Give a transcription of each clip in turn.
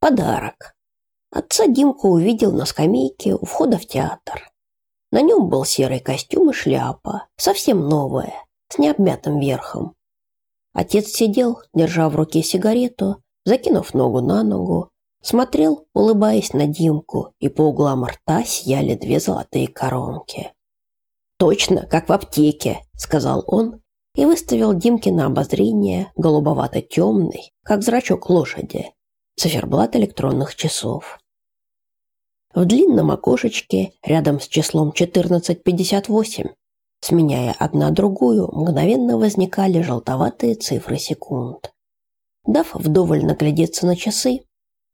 Подарок. Отца Димка увидел на скамейке у входа в театр. На нем был серый костюм и шляпа, совсем новая, с необмятым верхом. Отец сидел, держа в руке сигарету, закинув ногу на ногу, смотрел, улыбаясь на Димку, и по углам рта сияли две золотые коронки. «Точно, как в аптеке», — сказал он и выставил Димке на обозрение голубовато-темный, как зрачок лошади, циферблат электронных часов. В длинном окошечке рядом с числом 1458, сменяя одна другую, мгновенно возникали желтоватые цифры секунд. Дав вдоволь наглядеться на часы,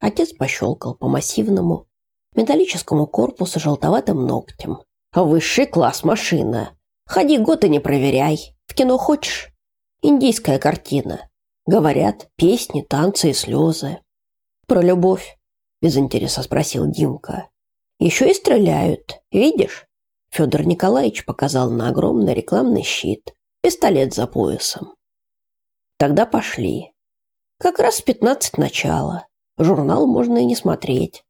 отец пощелкал по массивному металлическому корпусу желтоватым ногтем. «Высший класс машина! Ходи год и не проверяй! В кино хочешь? Индийская картина. Говорят, песни, танцы и слезы. Про любовь? Без интереса спросил Димка. Еще и стреляют, видишь? Федор Николаевич показал на огромный рекламный щит, пистолет за поясом. Тогда пошли. Как раз в пятнадцать начала. Журнал можно и не смотреть.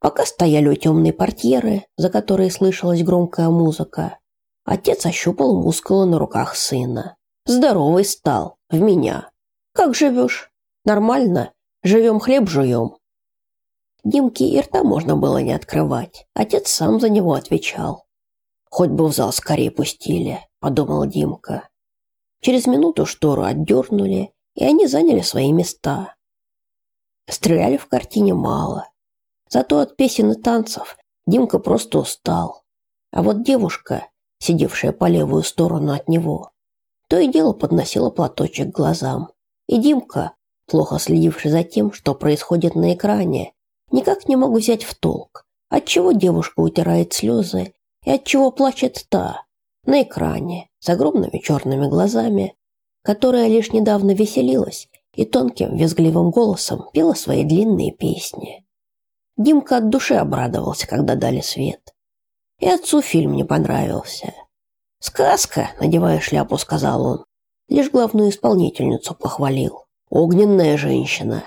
Пока стояли у темной портьеры, за которой слышалась громкая музыка, отец ощупал мускулы на руках сына. Здоровый стал, в меня. Как живешь? Нормально? Живем хлеб жуем. Димке и рта можно было не открывать. Отец сам за него отвечал. Хоть бы в зал скорее пустили, подумал Димка. Через минуту штору отдернули, и они заняли свои места. Стреляли в картине мало. Зато от песен и танцев Димка просто устал. А вот девушка, сидевшая по левую сторону от него, то и дело подносила платочек к глазам. И Димка, плохо следивший за тем, что происходит на экране, никак не мог взять в толк, отчего девушка утирает слезы и отчего плачет та на экране с огромными черными глазами, которая лишь недавно веселилась и тонким визгливым голосом пела свои длинные песни. Димка от души обрадовался, когда дали свет. И отцу фильм не понравился. «Сказка», — надевая шляпу, сказал он. Лишь главную исполнительницу похвалил. Огненная женщина.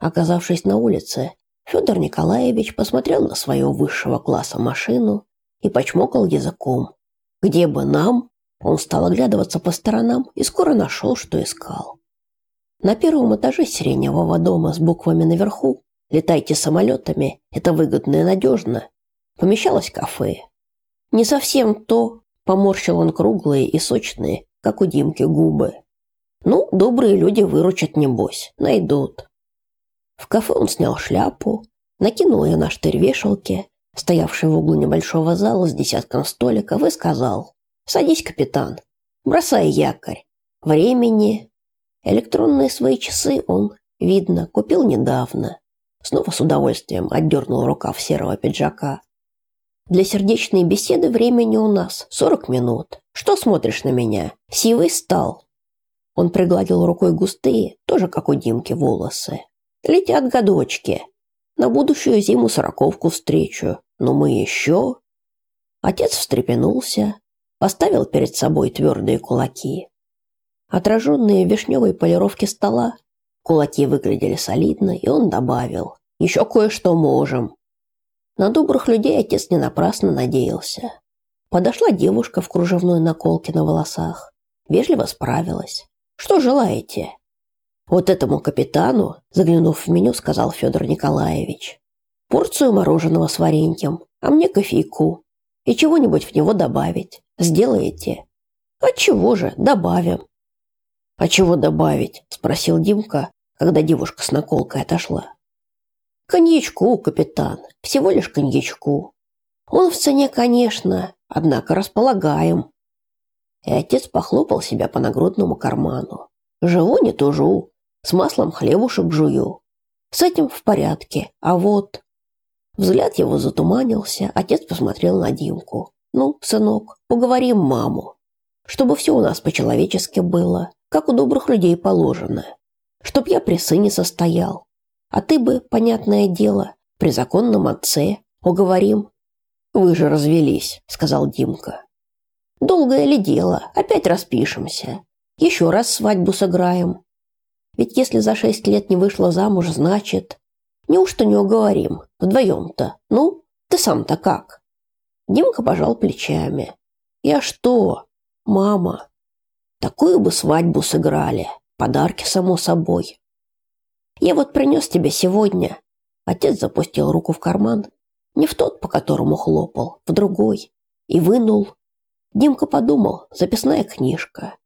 Оказавшись на улице, Федор Николаевич посмотрел на свою высшего класса машину и почмокал языком. Где бы нам? Он стал оглядываться по сторонам и скоро нашел, что искал. На первом этаже сиреневого дома с буквами наверху «Летайте самолетами, это выгодно и надежно» помещалось кафе. Не совсем то, поморщил он круглые и сочные, как у Димки, губы. Ну, добрые люди выручат, небось, найдут. В кафе он снял шляпу, накинул ее на штырь вешалки, стоявший в углу небольшого зала с десятком столиков, и сказал «Садись, капитан, бросай якорь. Времени...» Электронные свои часы он, видно, купил недавно. Снова с удовольствием отдернул рукав серого пиджака. Для сердечной беседы времени у нас сорок минут. Что смотришь на меня? Сивый стал. Он пригладил рукой густые, тоже как у Димки, волосы. Летят годочки. На будущую зиму сороковку встречу. Но мы еще... Отец встрепенулся, поставил перед собой твердые кулаки. Отраженные в вишневой полировке стола, кулаки выглядели солидно, и он добавил. «Еще кое-что можем». На добрых людей отец не напрасно надеялся. Подошла девушка в кружевной наколке на волосах, вежливо справилась. Что желаете? Вот этому капитану, заглянув в меню, сказал Федор Николаевич. Порцию мороженого с вареньем, а мне кофейку. И чего-нибудь в него добавить. Сделаете? А чего же, добавим. А чего добавить? спросил Димка, когда девушка с наколкой отошла. Коньячку, капитан, всего лишь коньячку. Он в цене, конечно, однако располагаем. И отец похлопал себя по нагрудному карману. Живу не тужу, с маслом хлебушек жую. С этим в порядке, а вот... Взгляд его затуманился, отец посмотрел на Димку. «Ну, сынок, уговорим маму, чтобы все у нас по-человечески было, как у добрых людей положено. Чтоб я при сыне состоял, а ты бы, понятное дело, при законном отце. Уговорим». «Вы же развелись», — сказал Димка. Долгое ли дело? Опять распишемся. Еще раз свадьбу сыграем. Ведь если за шесть лет не вышла замуж, значит... Неужто не уговорим? Вдвоем-то. Ну, ты сам-то как? Димка пожал плечами. Я что? Мама. Такую бы свадьбу сыграли. Подарки, само собой. Я вот принес тебе сегодня. Отец запустил руку в карман. Не в тот, по которому хлопал, в другой. И вынул. Димка подумал, записная книжка.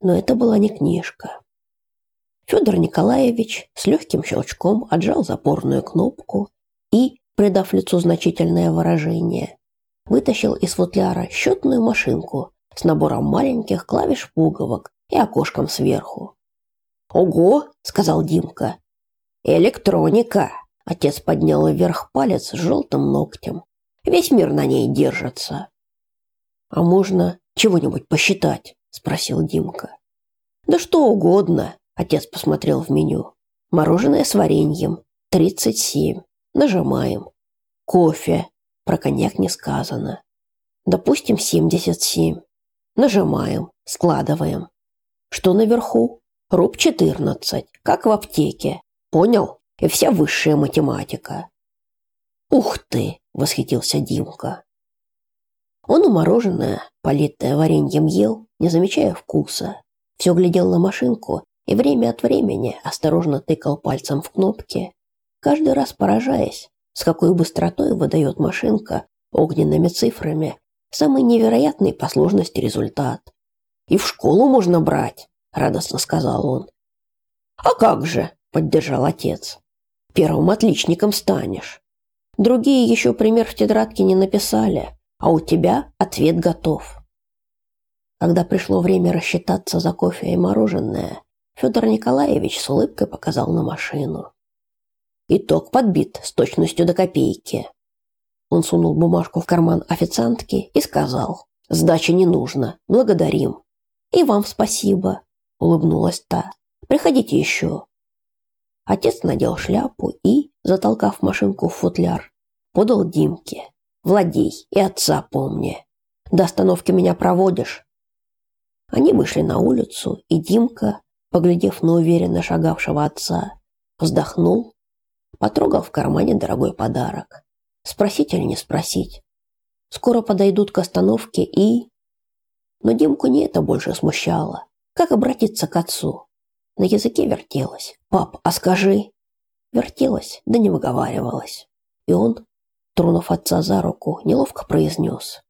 Но это была не книжка. Федор Николаевич с легким щелчком отжал запорную кнопку и, придав лицу значительное выражение, вытащил из футляра счетную машинку с набором маленьких клавиш пуговок и окошком сверху. «Ого!» – сказал Димка. «Электроника!» – отец поднял вверх палец с желтым ногтем. «Весь мир на ней держится». «А можно чего-нибудь посчитать?» – спросил Димка. «Да что угодно», Отец посмотрел в меню. Мороженое с вареньем. 37. Нажимаем. Кофе. Про коньяк не сказано. Допустим, 77. Нажимаем. Складываем. Что наверху? Руб 14. Как в аптеке. Понял? И вся высшая математика. Ух ты, восхитился Димка. Он и мороженое, политое вареньем ел, не замечая вкуса. Все глядел на машинку и время от времени осторожно тыкал пальцем в кнопки, каждый раз поражаясь, с какой быстротой выдает машинка огненными цифрами самый невероятный по сложности результат. «И в школу можно брать», — радостно сказал он. «А как же», — поддержал отец. «Первым отличником станешь. Другие еще пример в тетрадке не написали, а у тебя ответ готов». Когда пришло время рассчитаться за кофе и мороженое, Федор Николаевич с улыбкой показал на машину. Итог подбит с точностью до копейки. Он сунул бумажку в карман официантки и сказал: "Сдачи не нужно, благодарим". "И вам спасибо", улыбнулась та. "Приходите еще». Отец надел шляпу и, затолкав машинку в футляр, подал Димке: "Владей и отца помни. До остановки меня проводишь". Они вышли на улицу, и Димка, поглядев на уверенно шагавшего отца, вздохнул, потрогал в кармане дорогой подарок. Спросить или не спросить? Скоро подойдут к остановке и... Но Димку не это больше смущало. Как обратиться к отцу? На языке вертелось. «Пап, а скажи...» Вертелось, да не выговаривалось. И он, тронув отца за руку, неловко произнес.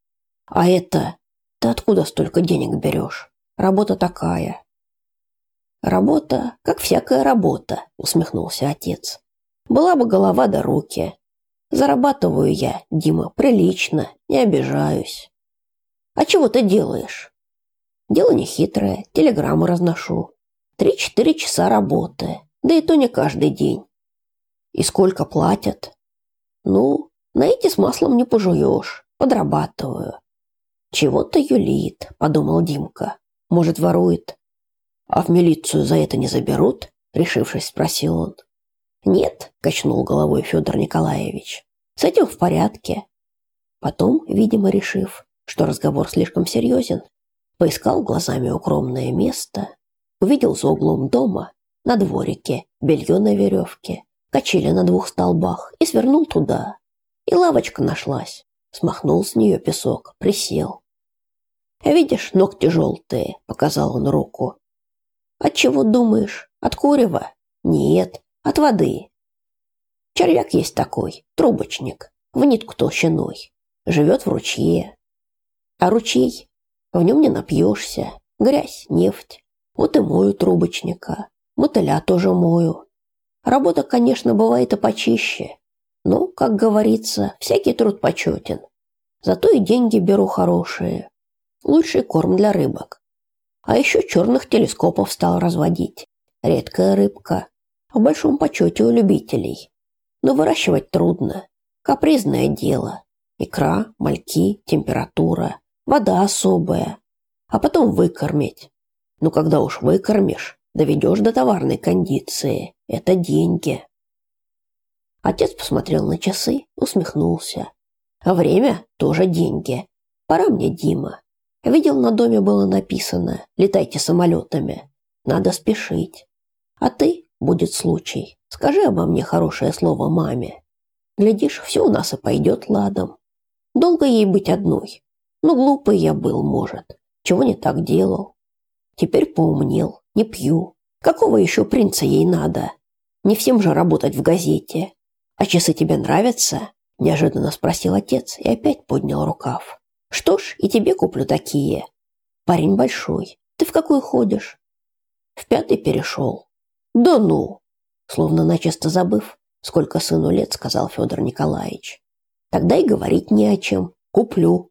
«А это... Ты откуда столько денег берешь? Работа такая. Работа, как всякая работа, усмехнулся отец. Была бы голова да руки. Зарабатываю я, Дима, прилично, не обижаюсь. А чего ты делаешь? Дело не хитрое, телеграммы разношу. Три-четыре часа работы, да и то не каждый день. И сколько платят? Ну, на эти с маслом не пожуешь, подрабатываю. Чего-то юлит, подумал Димка. Может, ворует. А в милицию за это не заберут? решившись, спросил он. Нет, качнул головой Федор Николаевич. С этим в порядке. Потом, видимо, решив, что разговор слишком серьезен, поискал глазами укромное место, увидел за углом дома на дворике белье на веревке, качели на двух столбах и свернул туда. И лавочка нашлась. Смахнул с нее песок, присел. «Видишь, ногти желтые», — показал он руку. От чего думаешь? От курева? Нет, от воды. Червяк есть такой, трубочник, в нитку толщиной. Живет в ручье. А ручей? В нем не напьешься. Грязь, нефть. Вот и мою трубочника. Мотыля тоже мою. Работа, конечно, бывает и почище. Но, как говорится, всякий труд почетен. Зато и деньги беру хорошие. Лучший корм для рыбок. А еще черных телескопов стал разводить. Редкая рыбка. В большом почете у любителей. Но выращивать трудно. Капризное дело. Икра, мальки, температура, вода особая. А потом выкормить. Ну, когда уж выкормишь, доведешь до товарной кондиции. Это деньги. Отец посмотрел на часы, усмехнулся. Время тоже деньги. Пора мне, Дима. Видел, на доме было написано «Летайте самолетами». Надо спешить. А ты, будет случай, скажи обо мне хорошее слово маме. Глядишь, все у нас и пойдет ладом. Долго ей быть одной. Ну, глупый я был, может. Чего не так делал. Теперь поумнел, не пью. Какого еще принца ей надо? Не всем же работать в газете. А часы тебе нравятся? Неожиданно спросил отец и опять поднял рукав. Что ж, и тебе куплю такие. Парень большой. Ты в какой ходишь? В пятый перешел. Да ну! Словно начисто забыв, сколько сыну лет, сказал Федор Николаевич. Тогда и говорить не о чем. Куплю.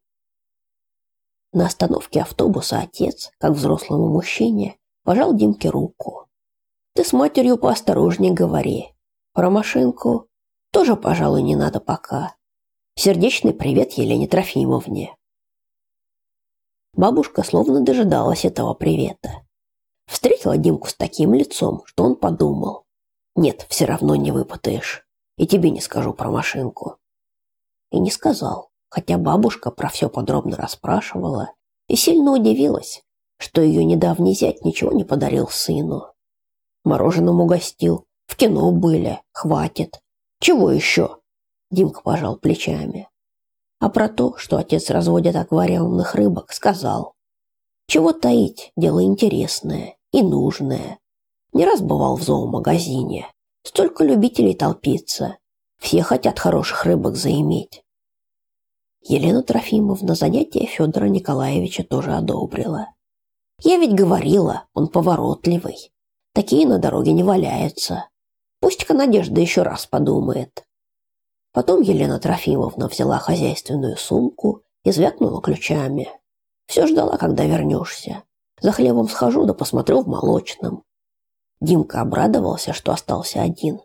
На остановке автобуса отец, как взрослому мужчине, пожал Димке руку. Ты с матерью поосторожней говори. Про машинку тоже, пожалуй, не надо пока. Сердечный привет Елене Трофимовне. Бабушка словно дожидалась этого привета. Встретила Димку с таким лицом, что он подумал. Нет, все равно не выпутаешь. И тебе не скажу про машинку. И не сказал, хотя бабушка про все подробно расспрашивала и сильно удивилась, что ее недавний зять ничего не подарил сыну. Мороженым угостил, в кино были, хватит. Чего еще? Димка пожал плечами. А про то, что отец разводит аквариумных рыбок, сказал. Чего таить, дело интересное и нужное. Не раз бывал в зоомагазине. Столько любителей толпится. Все хотят хороших рыбок заиметь. Елена Трофимовна занятие Федора Николаевича тоже одобрила. Я ведь говорила, он поворотливый. Такие на дороге не валяются. Пусть-ка Надежда еще раз подумает. Потом Елена Трофимовна взяла хозяйственную сумку и звякнула ключами. Все ждала, когда вернешься. За хлебом схожу, да посмотрю в молочном. Димка обрадовался, что остался один.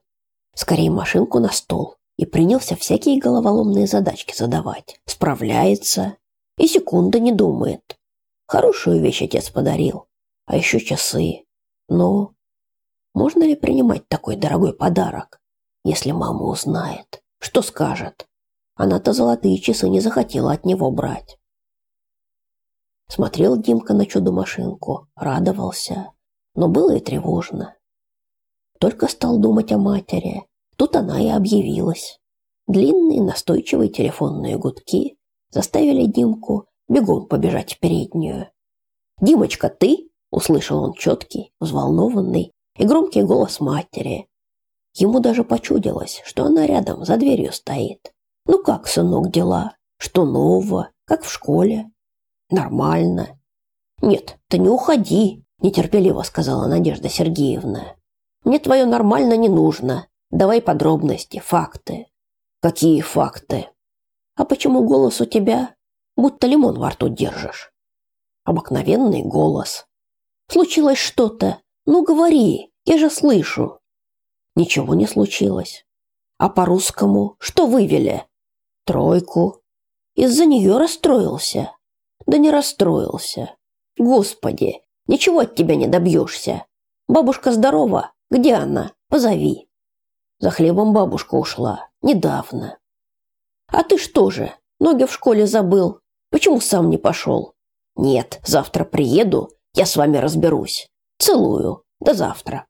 Скорее машинку на стол и принялся всякие головоломные задачки задавать. Справляется и секунды не думает. Хорошую вещь отец подарил, а еще часы. Но можно ли принимать такой дорогой подарок, если мама узнает? Что скажет? Она-то золотые часы не захотела от него брать. Смотрел Димка на чудо-машинку, радовался, но было и тревожно. Только стал думать о матери, тут она и объявилась. Длинные настойчивые телефонные гудки заставили Димку бегом побежать в переднюю. «Димочка, ты?» – услышал он четкий, взволнованный и громкий голос матери, Ему даже почудилось, что она рядом, за дверью стоит. «Ну как, сынок, дела? Что нового? Как в школе?» «Нормально». «Нет, ты не уходи», – нетерпеливо сказала Надежда Сергеевна. «Мне твое нормально не нужно. Давай подробности, факты». «Какие факты?» «А почему голос у тебя, будто лимон во рту держишь?» «Обыкновенный голос». «Случилось что-то? Ну говори, я же слышу». Ничего не случилось. А по-русскому что вывели? Тройку. Из-за нее расстроился. Да не расстроился. Господи, ничего от тебя не добьешься. Бабушка здорова? Где она? Позови. За хлебом бабушка ушла. Недавно. А ты что же, ноги в школе забыл? Почему сам не пошел? Нет, завтра приеду, я с вами разберусь. Целую. До завтра.